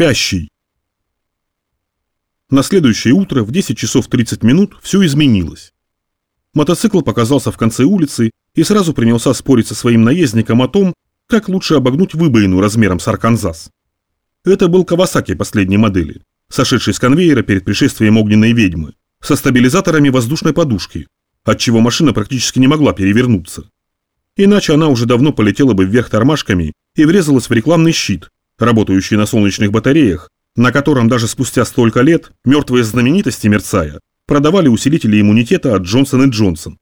спящий. На следующее утро в 10 часов 30 минут все изменилось. Мотоцикл показался в конце улицы и сразу принялся спорить со своим наездником о том, как лучше обогнуть выбоину размером с Арканзас. Это был Кавасаки последней модели, сошедший с конвейера перед пришествием огненной ведьмы, со стабилизаторами воздушной подушки, отчего машина практически не могла перевернуться. Иначе она уже давно полетела бы вверх тормашками и врезалась в рекламный щит, работающий на солнечных батареях, на котором даже спустя столько лет мертвые знаменитости мерцая продавали усилители иммунитета от Джонсон Джонсон.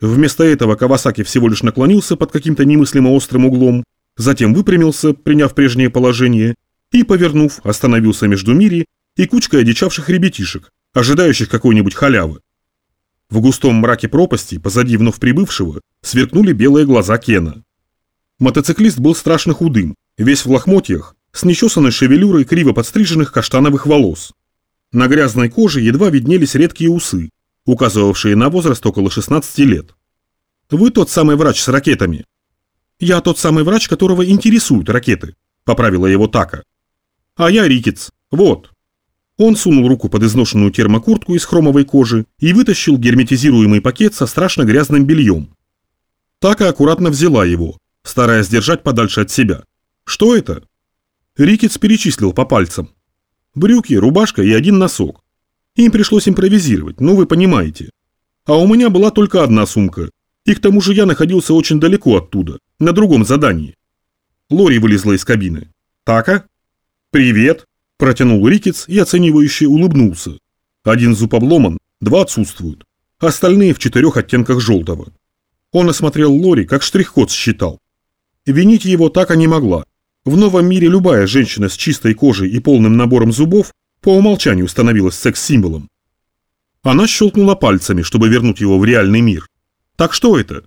Вместо этого Кавасаки всего лишь наклонился под каким-то немыслимо острым углом, затем выпрямился, приняв прежнее положение, и, повернув, остановился между Мири и кучкой одичавших ребятишек, ожидающих какой-нибудь халявы. В густом мраке пропасти, позади вновь прибывшего, сверкнули белые глаза Кена. Мотоциклист был страшно худым, весь в лохмотьях, с нечесанной шевелюрой криво подстриженных каштановых волос. На грязной коже едва виднелись редкие усы, указывавшие на возраст около 16 лет. «Вы тот самый врач с ракетами?» «Я тот самый врач, которого интересуют ракеты», — поправила его Така. «А я Рикетс. Вот». Он сунул руку под изношенную термокуртку из хромовой кожи и вытащил герметизируемый пакет со страшно грязным бельем. Така аккуратно взяла его, стараясь держать подальше от себя. «Что это?» Рикетс перечислил по пальцам. Брюки, рубашка и один носок. Им пришлось импровизировать, ну вы понимаете. А у меня была только одна сумка. И к тому же я находился очень далеко оттуда, на другом задании. Лори вылезла из кабины. «Така?» «Привет!» – протянул Рикетс и оценивающе улыбнулся. Один зуб обломан, два отсутствуют. Остальные в четырех оттенках желтого. Он осмотрел Лори, как штрих-код считал. Винить его так не могла. В новом мире любая женщина с чистой кожей и полным набором зубов по умолчанию становилась секс-символом. Она щелкнула пальцами, чтобы вернуть его в реальный мир. «Так что это?»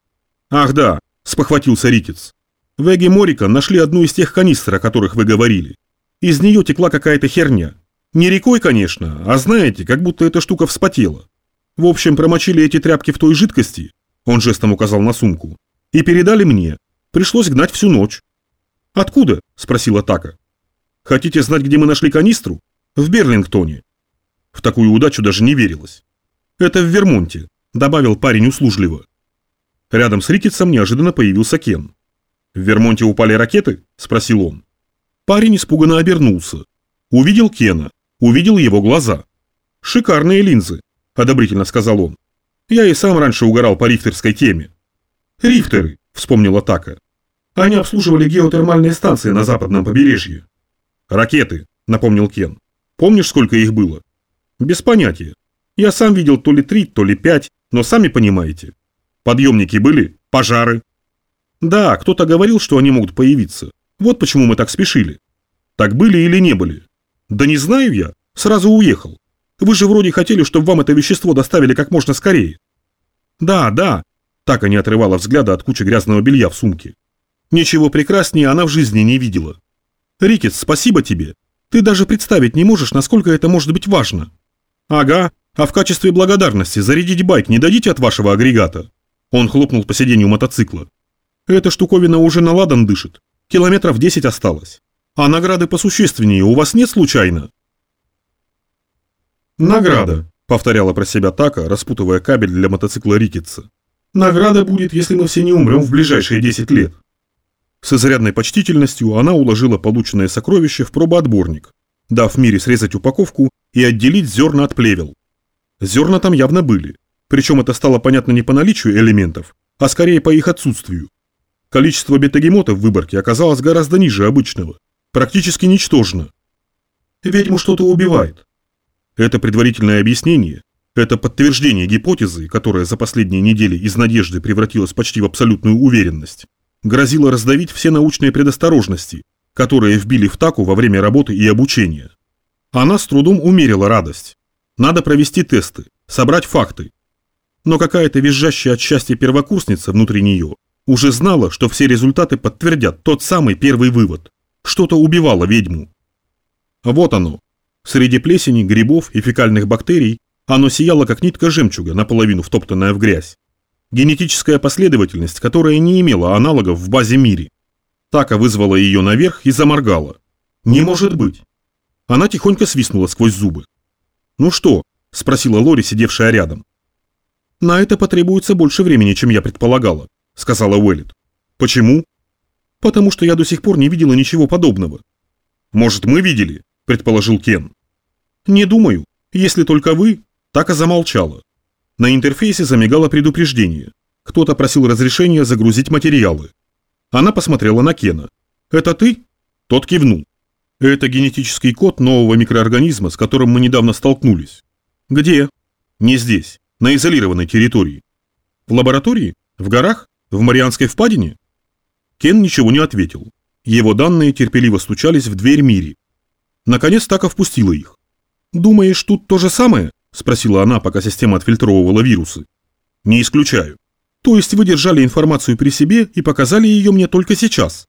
«Ах да», – спохватился Рикетс. «В Эге Морика нашли одну из тех канистр, о которых вы говорили. Из нее текла какая-то херня. Не рекой, конечно, а знаете, как будто эта штука вспотела. В общем, промочили эти тряпки в той жидкости, он жестом указал на сумку, и передали мне. Пришлось гнать всю ночь. «Откуда?» – спросила Така. «Хотите знать, где мы нашли канистру?» «В Берлингтоне». В такую удачу даже не верилось. «Это в Вермонте», – добавил парень услужливо. Рядом с Рикетсом неожиданно появился Кен. «В Вермонте упали ракеты?» – спросил он. Парень испуганно обернулся. Увидел Кена, увидел его глаза. «Шикарные линзы», – одобрительно сказал он. «Я и сам раньше угорал по рихтерской теме». «Рихтеры», – вспомнила Така. Они обслуживали геотермальные станции на западном побережье. Ракеты, напомнил Кен. Помнишь, сколько их было? Без понятия. Я сам видел то ли три, то ли пять, но сами понимаете. Подъемники были, пожары. Да, кто-то говорил, что они могут появиться. Вот почему мы так спешили. Так были или не были? Да не знаю я, сразу уехал. Вы же вроде хотели, чтобы вам это вещество доставили как можно скорее. Да, да. Так и не отрывала взгляда от кучи грязного белья в сумке. Ничего прекраснее она в жизни не видела. Рикетс, спасибо тебе. Ты даже представить не можешь, насколько это может быть важно. Ага, а в качестве благодарности зарядить байк не дадите от вашего агрегата? Он хлопнул по сиденью мотоцикла. Эта штуковина уже на ладан дышит. Километров 10 осталось. А награды посущественнее у вас нет случайно? Награда, повторяла про себя Така, распутывая кабель для мотоцикла Рикетса. Награда будет, если мы все не умрем в ближайшие 10 лет. С изрядной почтительностью она уложила полученное сокровище в пробоотборник, дав Мире срезать упаковку и отделить зерна от плевел. Зерна там явно были, причем это стало понятно не по наличию элементов, а скорее по их отсутствию. Количество бетагемота в выборке оказалось гораздо ниже обычного, практически ничтожно. Ведьму что-то убивает. Это предварительное объяснение, это подтверждение гипотезы, которая за последние недели из надежды превратилась почти в абсолютную уверенность грозило раздавить все научные предосторожности, которые вбили в таку во время работы и обучения. Она с трудом умерила радость. Надо провести тесты, собрать факты. Но какая-то визжащая от счастья первокурсница внутри нее уже знала, что все результаты подтвердят тот самый первый вывод. Что-то убивало ведьму. Вот оно. Среди плесени, грибов и фекальных бактерий оно сияло как нитка жемчуга, наполовину втоптанная в грязь. Генетическая последовательность, которая не имела аналогов в базе мире. Така вызвала ее наверх и заморгала. Не может быть. Она тихонько свистнула сквозь зубы. «Ну что?» – спросила Лори, сидевшая рядом. «На это потребуется больше времени, чем я предполагала», – сказала Уэллет. «Почему?» «Потому что я до сих пор не видела ничего подобного». «Может, мы видели?» – предположил Кен. «Не думаю. Если только вы...» Так и замолчала. На интерфейсе замигало предупреждение. Кто-то просил разрешения загрузить материалы. Она посмотрела на Кена. «Это ты?» Тот кивнул. «Это генетический код нового микроорганизма, с которым мы недавно столкнулись». «Где?» «Не здесь, на изолированной территории». «В лаборатории? В горах? В Марианской впадине?» Кен ничего не ответил. Его данные терпеливо стучались в дверь Мири. Наконец так впустила их. «Думаешь, тут то же самое?» – спросила она, пока система отфильтровывала вирусы. «Не исключаю. То есть вы держали информацию при себе и показали ее мне только сейчас?»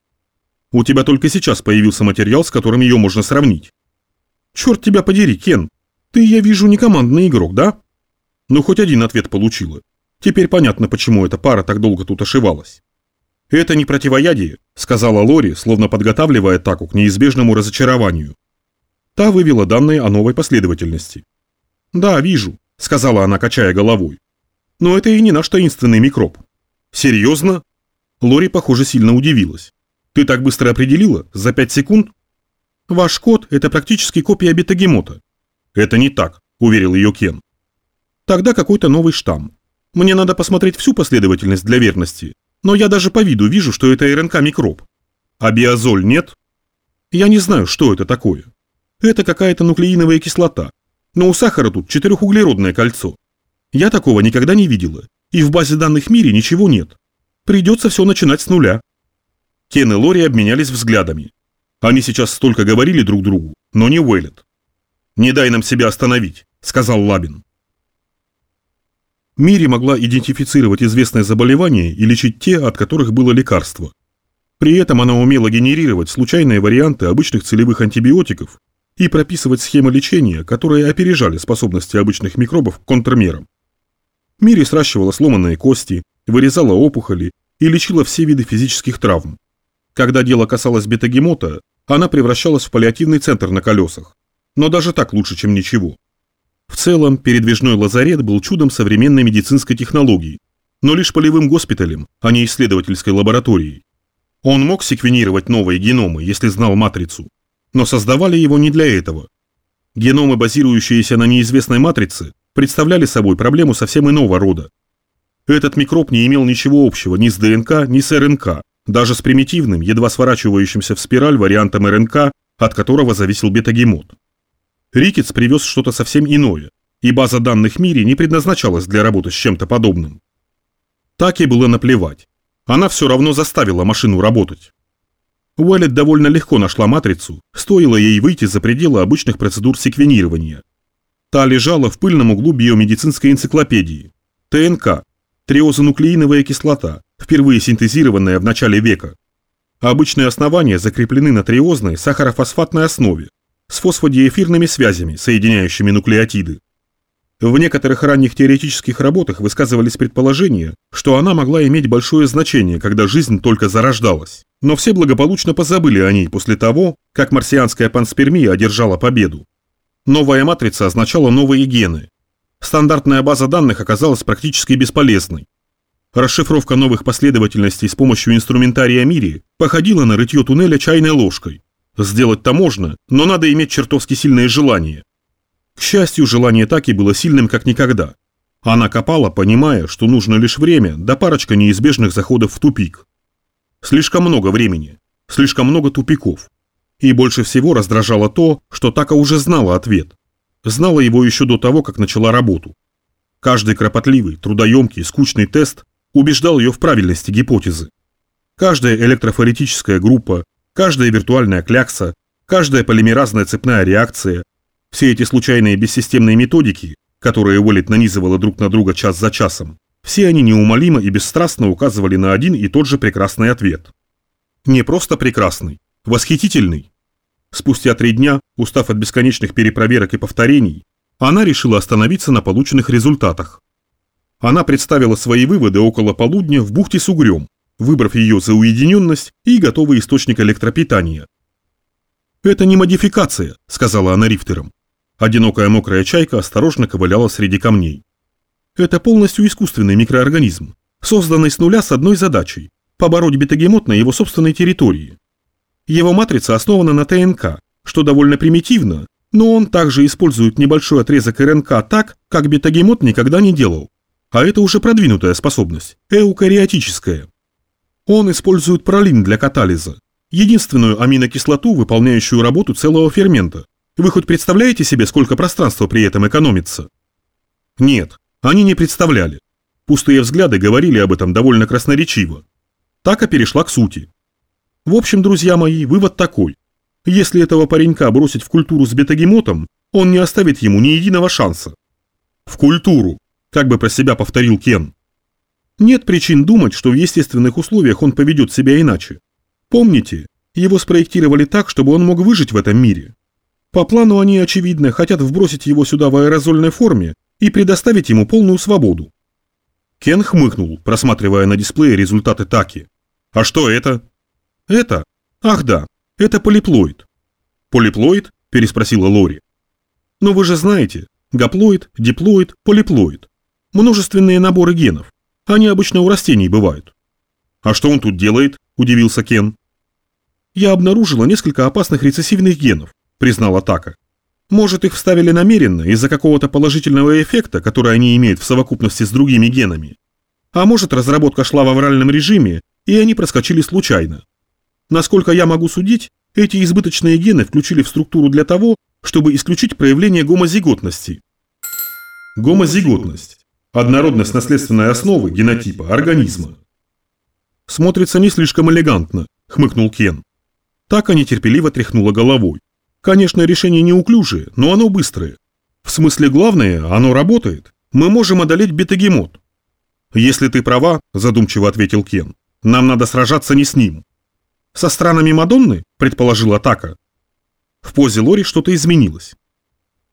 У тебя только сейчас появился материал, с которым ее можно сравнить. Черт тебя подери, Кен. Ты, я вижу, не командный игрок, да? Ну, хоть один ответ получила. Теперь понятно, почему эта пара так долго тут ошивалась. Это не противоядие, сказала Лори, словно подготавливая Таку к неизбежному разочарованию. Та вывела данные о новой последовательности. Да, вижу, сказала она, качая головой. Но это и не наш таинственный микроб. Серьезно? Лори, похоже, сильно удивилась. Ты так быстро определила? За 5 секунд? Ваш код – это практически копия бетагемота. Это не так, уверил ее Кен. Тогда какой-то новый штамм. Мне надо посмотреть всю последовательность для верности, но я даже по виду вижу, что это РНК-микроб. А биозоль нет? Я не знаю, что это такое. Это какая-то нуклеиновая кислота, но у сахара тут четырехуглеродное кольцо. Я такого никогда не видела, и в базе данных мире ничего нет. Придется все начинать с нуля. Кен и Лори обменялись взглядами. Они сейчас столько говорили друг другу, но не Уэллет. «Не дай нам себя остановить», — сказал Лабин. Мири могла идентифицировать известные заболевания и лечить те, от которых было лекарство. При этом она умела генерировать случайные варианты обычных целевых антибиотиков и прописывать схемы лечения, которые опережали способности обычных микробов к контрмерам. Мири сращивала сломанные кости, вырезала опухоли и лечила все виды физических травм. Когда дело касалось бетагемота, она превращалась в паллиативный центр на колесах. Но даже так лучше, чем ничего. В целом, передвижной лазарет был чудом современной медицинской технологии, но лишь полевым госпиталем, а не исследовательской лабораторией. Он мог секвенировать новые геномы, если знал матрицу, но создавали его не для этого. Геномы, базирующиеся на неизвестной матрице, представляли собой проблему совсем иного рода. Этот микроб не имел ничего общего ни с ДНК, ни с РНК, даже с примитивным, едва сворачивающимся в спираль вариантом РНК, от которого зависел бетагемот. Рикетс привез что-то совсем иное, и база данных в мире не предназначалась для работы с чем-то подобным. Так ей было наплевать. Она все равно заставила машину работать. Уэллет довольно легко нашла матрицу, стоило ей выйти за пределы обычных процедур секвенирования. Та лежала в пыльном углу биомедицинской энциклопедии. ТНК – триозонуклеиновая кислота, впервые синтезированная в начале века. обычные основания закреплены на триозной сахарофосфатной основе с фосфодиэфирными связями, соединяющими нуклеотиды. В некоторых ранних теоретических работах высказывались предположения, что она могла иметь большое значение, когда жизнь только зарождалась. Но все благополучно позабыли о ней после того, как марсианская панспермия одержала победу. Новая матрица означала новые гены. Стандартная база данных оказалась практически бесполезной. Расшифровка новых последовательностей с помощью инструментария Мири походила на рытье туннеля чайной ложкой. Сделать-то можно, но надо иметь чертовски сильное желание. К счастью, желание Таки было сильным как никогда. Она копала, понимая, что нужно лишь время да парочка неизбежных заходов в тупик. Слишком много времени, слишком много тупиков. И больше всего раздражало то, что Така уже знала ответ. Знала его еще до того, как начала работу. Каждый кропотливый, трудоемкий, скучный тест убеждал ее в правильности гипотезы. Каждая электрофоретическая группа, каждая виртуальная клякса, каждая полимеразная цепная реакция, все эти случайные бессистемные методики, которые Уоллет нанизывала друг на друга час за часом, все они неумолимо и бесстрастно указывали на один и тот же прекрасный ответ. Не просто прекрасный, восхитительный. Спустя три дня, устав от бесконечных перепроверок и повторений, она решила остановиться на полученных результатах. Она представила свои выводы около полудня в бухте с угрем, выбрав ее за уединенность и готовый источник электропитания. «Это не модификация», — сказала она рифтерам. Одинокая мокрая чайка осторожно ковыляла среди камней. «Это полностью искусственный микроорганизм, созданный с нуля с одной задачей – побороть бетагемот на его собственной территории. Его матрица основана на ТНК, что довольно примитивно, но он также использует небольшой отрезок РНК так, как бетагемот никогда не делал. А это уже продвинутая способность, эукариотическая. Он использует пролин для катализа, единственную аминокислоту, выполняющую работу целого фермента. Вы хоть представляете себе, сколько пространства при этом экономится? Нет, они не представляли. Пустые взгляды говорили об этом довольно красноречиво. Така перешла к сути. В общем, друзья мои, вывод такой. Если этого паренька бросить в культуру с бетагемотом, он не оставит ему ни единого шанса. В культуру, как бы про себя повторил Кен. Нет причин думать, что в естественных условиях он поведет себя иначе. Помните, его спроектировали так, чтобы он мог выжить в этом мире. По плану они, очевидно, хотят вбросить его сюда в аэрозольной форме и предоставить ему полную свободу. Кен хмыкнул, просматривая на дисплее результаты Таки. «А что это?» «Это? Ах да, это полиплоид». «Полиплоид?» – переспросила Лори. «Но вы же знаете, гаплоид, диплоид, полиплоид. Множественные наборы генов. Они обычно у растений бывают». «А что он тут делает?» – удивился Кен. «Я обнаружила несколько опасных рецессивных генов», – признала Така. Может, их вставили намеренно из-за какого-то положительного эффекта, который они имеют в совокупности с другими генами. А может, разработка шла в авральном режиме, и они проскочили случайно. Насколько я могу судить, эти избыточные гены включили в структуру для того, чтобы исключить проявление гомозиготности. Гомозиготность – однородность наследственной основы генотипа организма. Смотрится не слишком элегантно, хмыкнул Кен. Так они терпеливо тряхнула головой. Конечно, решение неуклюжее, но оно быстрое. В смысле главное, оно работает. Мы можем одолеть бетагемот. Если ты права, задумчиво ответил Кен, нам надо сражаться не с ним. Со странами Мадонны, предположила Атака. В позе Лори что-то изменилось.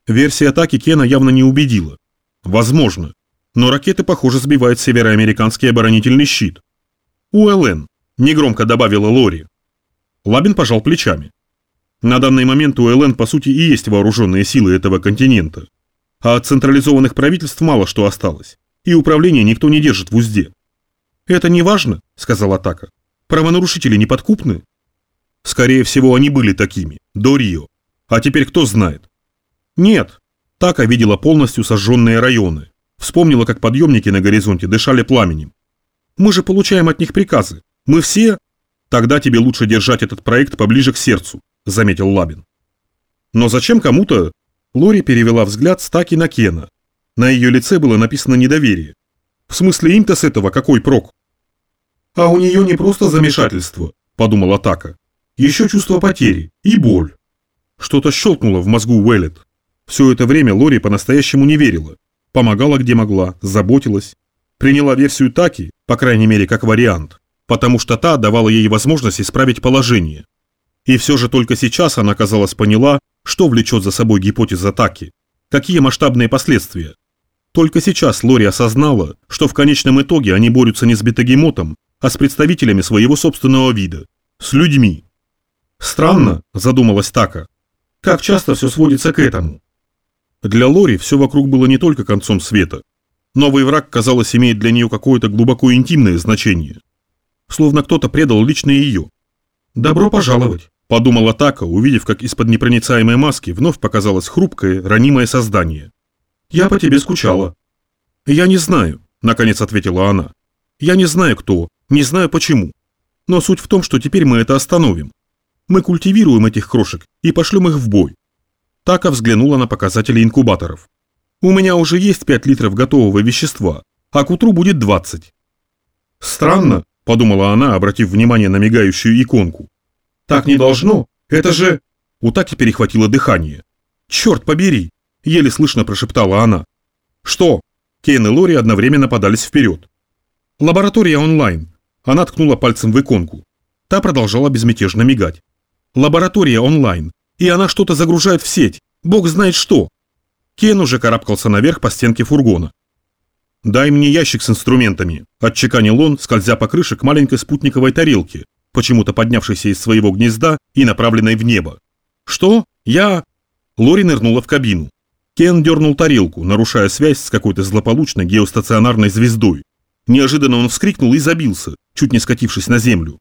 Версия атаки Кена явно не убедила. Возможно. Но ракеты, похоже, сбивают североамериканский оборонительный щит. УЛН, негромко добавила Лори. Лабин пожал плечами. На данный момент у по сути и есть вооруженные силы этого континента. А от централизованных правительств мало что осталось. И управление никто не держит в узде. «Это не важно», — сказал Атака. «Правонарушители неподкупны?» Скорее всего, они были такими, до Рио. А теперь кто знает? Нет. Така видела полностью сожженные районы. Вспомнила, как подъемники на горизонте дышали пламенем. Мы же получаем от них приказы. Мы все... Тогда тебе лучше держать этот проект поближе к сердцу, – заметил Лабин. «Но зачем кому-то?» Лори перевела взгляд с Таки на Кена. На ее лице было написано недоверие. «В смысле им-то с этого какой прок?» «А у нее не просто замешательство», – подумала Така. «Еще чувство потери и боль». Что-то щелкнуло в мозгу Уэллет. Все это время Лори по-настоящему не верила. Помогала где могла, заботилась. Приняла версию Таки, по крайней мере как вариант, потому что та давала ей возможность исправить положение. И все же только сейчас она, казалось, поняла, что влечет за собой гипотеза Таки, какие масштабные последствия. Только сейчас Лори осознала, что в конечном итоге они борются не с бетагемотом, а с представителями своего собственного вида, с людьми. Странно, задумалась Така. Как часто все сводится к этому? Для Лори все вокруг было не только концом света. Новый враг, казалось, имеет для нее какое-то глубоко интимное значение. Словно кто-то предал лично ее. «Добро пожаловать!» Подумала Така, увидев, как из-под непроницаемой маски вновь показалось хрупкое, ранимое создание. «Я по тебе скучала». «Я не знаю», – наконец ответила она. «Я не знаю, кто, не знаю почему. Но суть в том, что теперь мы это остановим. Мы культивируем этих крошек и пошлем их в бой». Така взглянула на показатели инкубаторов. «У меня уже есть 5 литров готового вещества, а к утру будет 20». «Странно», – подумала она, обратив внимание на мигающую иконку. Так не должно. Это же...» У Таки перехватило дыхание. «Черт побери!» – еле слышно прошептала она. «Что?» Кейн и Лори одновременно подались вперед. «Лаборатория онлайн». Она ткнула пальцем в иконку. Та продолжала безмятежно мигать. «Лаборатория онлайн. И она что-то загружает в сеть. Бог знает что». Кен уже карабкался наверх по стенке фургона. «Дай мне ящик с инструментами», – отчеканил он, скользя по крыше к маленькой спутниковой тарелке, почему-то поднявшейся из своего гнезда и направленной в небо. «Что? Я...» Лори нырнула в кабину. Кен дернул тарелку, нарушая связь с какой-то злополучной геостационарной звездой. Неожиданно он вскрикнул и забился, чуть не скатившись на землю.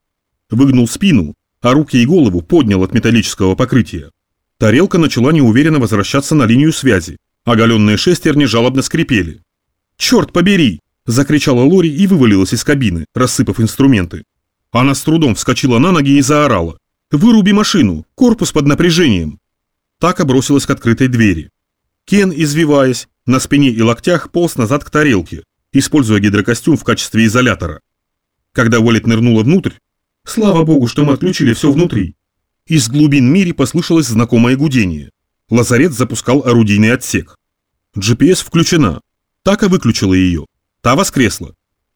Выгнул спину, а руки и голову поднял от металлического покрытия. Тарелка начала неуверенно возвращаться на линию связи. Оголенные шестерни жалобно скрипели. «Черт побери!» – закричала Лори и вывалилась из кабины, рассыпав инструменты. Она с трудом вскочила на ноги и заорала. «Выруби машину! Корпус под напряжением!» Така бросилась к открытой двери. Кен, извиваясь, на спине и локтях полз назад к тарелке, используя гидрокостюм в качестве изолятора. Когда Уоллет нырнула внутрь, слава богу, что мы отключили все внутри, из глубин мири послышалось знакомое гудение. Лазарет запускал орудийный отсек. GPS включена. Така выключила ее. Та воскресла.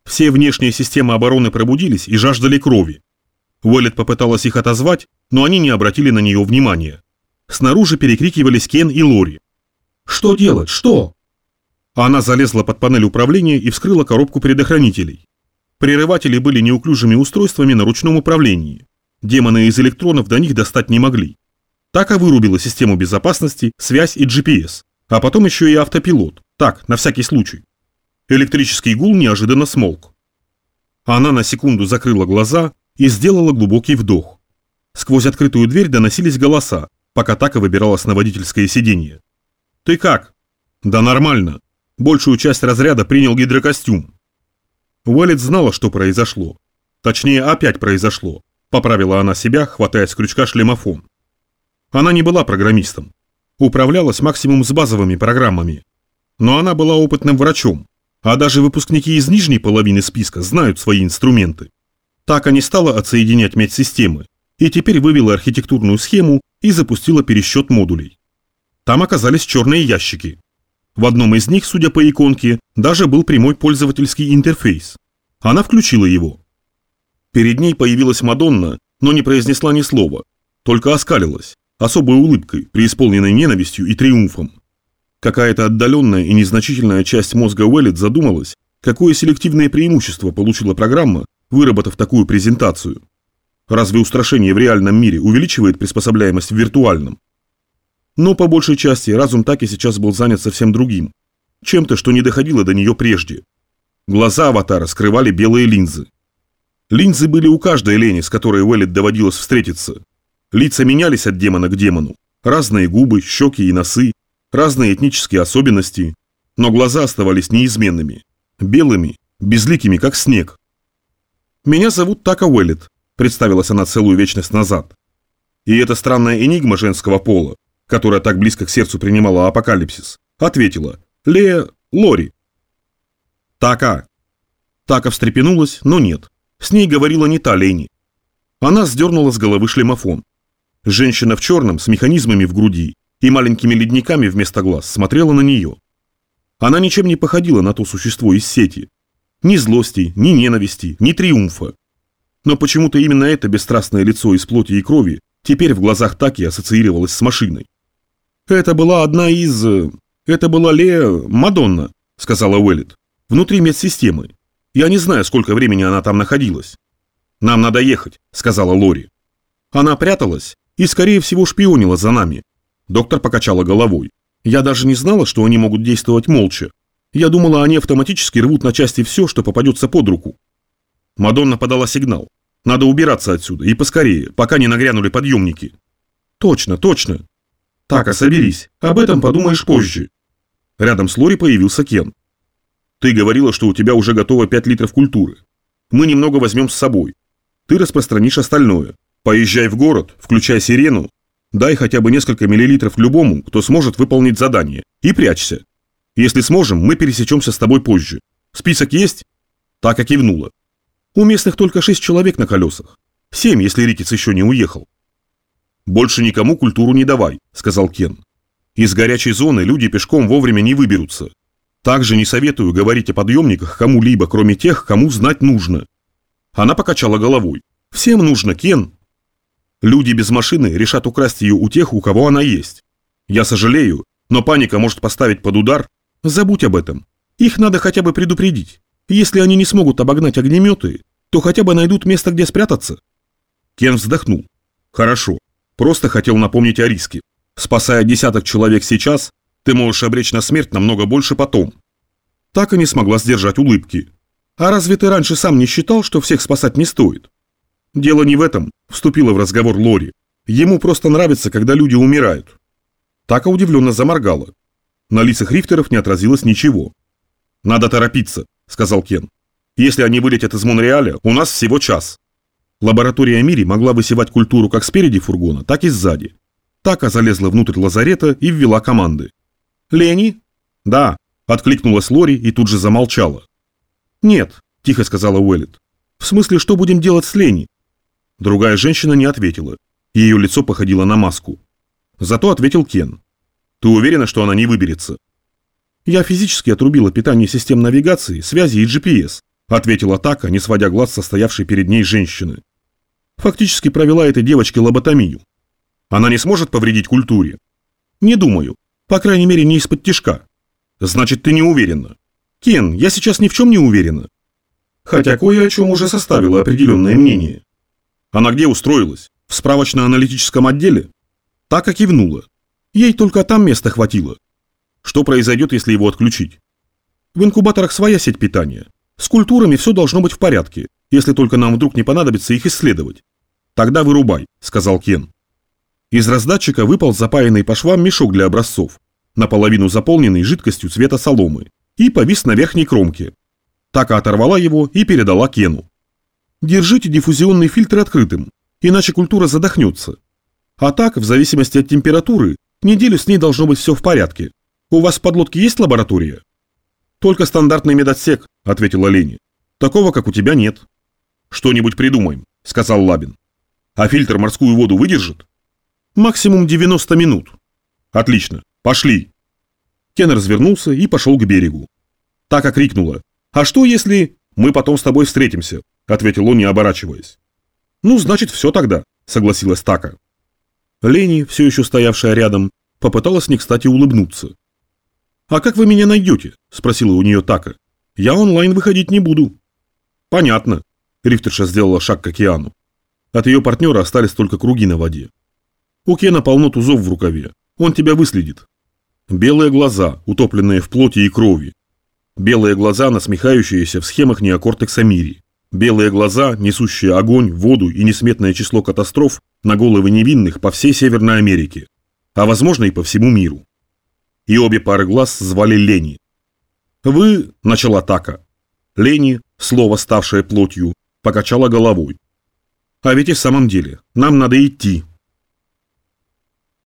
Все внешние системы обороны пробудились и жаждали крови. Уоллет попыталась их отозвать, но они не обратили на нее внимания. Снаружи перекрикивались Кен и Лори. «Что делать? Что?» Она залезла под панель управления и вскрыла коробку предохранителей. Прерыватели были неуклюжими устройствами на ручном управлении. Демоны из электронов до них достать не могли. Так и вырубила систему безопасности, связь и GPS, а потом еще и автопилот. Так, на всякий случай. Электрический гул неожиданно смолк. Она на секунду закрыла глаза и сделала глубокий вдох. Сквозь открытую дверь доносились голоса, пока Така выбиралась на водительское сиденье. «Ты как?» «Да нормально. Большую часть разряда принял гидрокостюм. Уэллет знала, что произошло. Точнее, опять произошло. Поправила она себя, хватая с крючка шлемофон. Она не была программистом. Управлялась максимум с базовыми программами. Но она была опытным врачом. А даже выпускники из нижней половины списка знают свои инструменты. Так они стала отсоединять медсистемы. И теперь вывела архитектурную схему и запустила пересчет модулей. Там оказались черные ящики. В одном из них, судя по иконке, даже был прямой пользовательский интерфейс. Она включила его. Перед ней появилась Мадонна, но не произнесла ни слова, только оскалилась, особой улыбкой, преисполненной ненавистью и триумфом. Какая-то отдаленная и незначительная часть мозга Уэллет задумалась, какое селективное преимущество получила программа, выработав такую презентацию. Разве устрашение в реальном мире увеличивает приспособляемость в виртуальном? Но по большей части разум так и сейчас был занят совсем другим. Чем-то, что не доходило до нее прежде. Глаза аватара скрывали белые линзы. Линзы были у каждой лени, с которой Уэллет доводилось встретиться. Лица менялись от демона к демону. Разные губы, щеки и носы, разные этнические особенности. Но глаза оставались неизменными. Белыми, безликими, как снег. «Меня зовут Така Уэллет», – представилась она целую вечность назад. И эта странная энигма женского пола, которая так близко к сердцу принимала апокалипсис, ответила «Ле... Лори». «Така». Така встрепенулась, но нет. С ней говорила не та Лени. Она сдернула с головы шлемофон. Женщина в черном, с механизмами в груди и маленькими ледниками вместо глаз смотрела на нее. Она ничем не походила на то существо из сети. Ни злости, ни ненависти, ни триумфа. Но почему-то именно это бесстрастное лицо из плоти и крови теперь в глазах Таки ассоциировалось с машиной. «Это была одна из... Э, это была Ле... Мадонна», — сказала Уэллет. «Внутри медсистемы. Я не знаю, сколько времени она там находилась». «Нам надо ехать», — сказала Лори. Она пряталась и, скорее всего, шпионила за нами. Доктор покачала головой. Я даже не знала, что они могут действовать молча. Я думала, они автоматически рвут на части все, что попадется под руку. Мадонна подала сигнал. Надо убираться отсюда, и поскорее, пока не нагрянули подъемники. Точно, точно, так, а соберись, об этом подумаешь позже. Рядом с Лори появился Кен. Ты говорила, что у тебя уже готово 5 литров культуры. Мы немного возьмем с собой. Ты распространишь остальное. Поезжай в город, включай сирену. Дай хотя бы несколько миллилитров любому, кто сможет выполнить задание. И прячься. Если сможем, мы пересечемся с тобой позже. Список есть? Так и кивнула. У местных только шесть человек на колесах. Семь, если Рикец еще не уехал. «Больше никому культуру не давай», – сказал Кен. «Из горячей зоны люди пешком вовремя не выберутся. Также не советую говорить о подъемниках кому-либо, кроме тех, кому знать нужно». Она покачала головой. «Всем нужно, Кен». Люди без машины решат украсть ее у тех, у кого она есть. Я сожалею, но паника может поставить под удар. Забудь об этом. Их надо хотя бы предупредить. Если они не смогут обогнать огнеметы, то хотя бы найдут место, где спрятаться. Кен вздохнул. Хорошо. Просто хотел напомнить о риске. Спасая десяток человек сейчас, ты можешь обречь на смерть намного больше потом. Так и не смогла сдержать улыбки. А разве ты раньше сам не считал, что всех спасать не стоит? Дело не в этом, вступила в разговор Лори. Ему просто нравится, когда люди умирают. Така удивленно заморгала. На лицах рифтеров не отразилось ничего. «Надо торопиться», — сказал Кен. «Если они вылетят из Монреаля, у нас всего час». Лаборатория Мири могла высевать культуру как спереди фургона, так и сзади. Така залезла внутрь лазарета и ввела команды. «Лени?» «Да», — откликнулась Лори и тут же замолчала. «Нет», — тихо сказала Уэллет. «В смысле, что будем делать с Лени?» Другая женщина не ответила. Ее лицо походило на маску. Зато ответил Кен. «Ты уверена, что она не выберется?» «Я физически отрубила питание систем навигации, связи и GPS», ответила Така, не сводя глаз состоявшей перед ней женщины. «Фактически провела этой девочке лоботомию. Она не сможет повредить культуре?» «Не думаю. По крайней мере, не из-под тишка». «Значит, ты не уверена?» «Кен, я сейчас ни в чем не уверена». Хотя кое о чем уже составила определенное мнение. Она где устроилась? В справочно-аналитическом отделе? Так и кивнула. Ей только там места хватило. Что произойдет, если его отключить? В инкубаторах своя сеть питания. С культурами все должно быть в порядке, если только нам вдруг не понадобится их исследовать. Тогда вырубай, сказал Кен. Из раздатчика выпал запаянный по швам мешок для образцов, наполовину заполненный жидкостью цвета соломы, и повис на верхней кромке. Така оторвала его и передала Кену. Держите диффузионный фильтр открытым, иначе культура задохнется. А так, в зависимости от температуры, неделю с ней должно быть все в порядке. У вас в подлодке есть лаборатория? Только стандартный медотсек, ответила Лени. Такого, как у тебя, нет. Что-нибудь придумаем, сказал Лабин. А фильтр морскую воду выдержит? Максимум 90 минут. Отлично, пошли. Кен развернулся и пошел к берегу. Така крикнула. А что если... Мы потом с тобой встретимся, ответил он, не оборачиваясь. Ну, значит, все тогда, согласилась Така. Лени, все еще стоявшая рядом, попыталась не кстати улыбнуться. «А как вы меня найдете?» – спросила у нее Така. «Я онлайн выходить не буду». «Понятно», – Рифтерша сделала шаг к океану. От ее партнера остались только круги на воде. У Кена полно тузов в рукаве. Он тебя выследит. Белые глаза, утопленные в плоти и крови. Белые глаза, насмехающиеся в схемах неокортекса Мири. Белые глаза, несущие огонь, воду и несметное число катастроф на головы невинных по всей Северной Америке, а возможно и по всему миру. И обе пары глаз звали Лени. «Вы...» – начала Така. Лени, слово, ставшее плотью, покачала головой. «А ведь и в самом деле, нам надо идти»,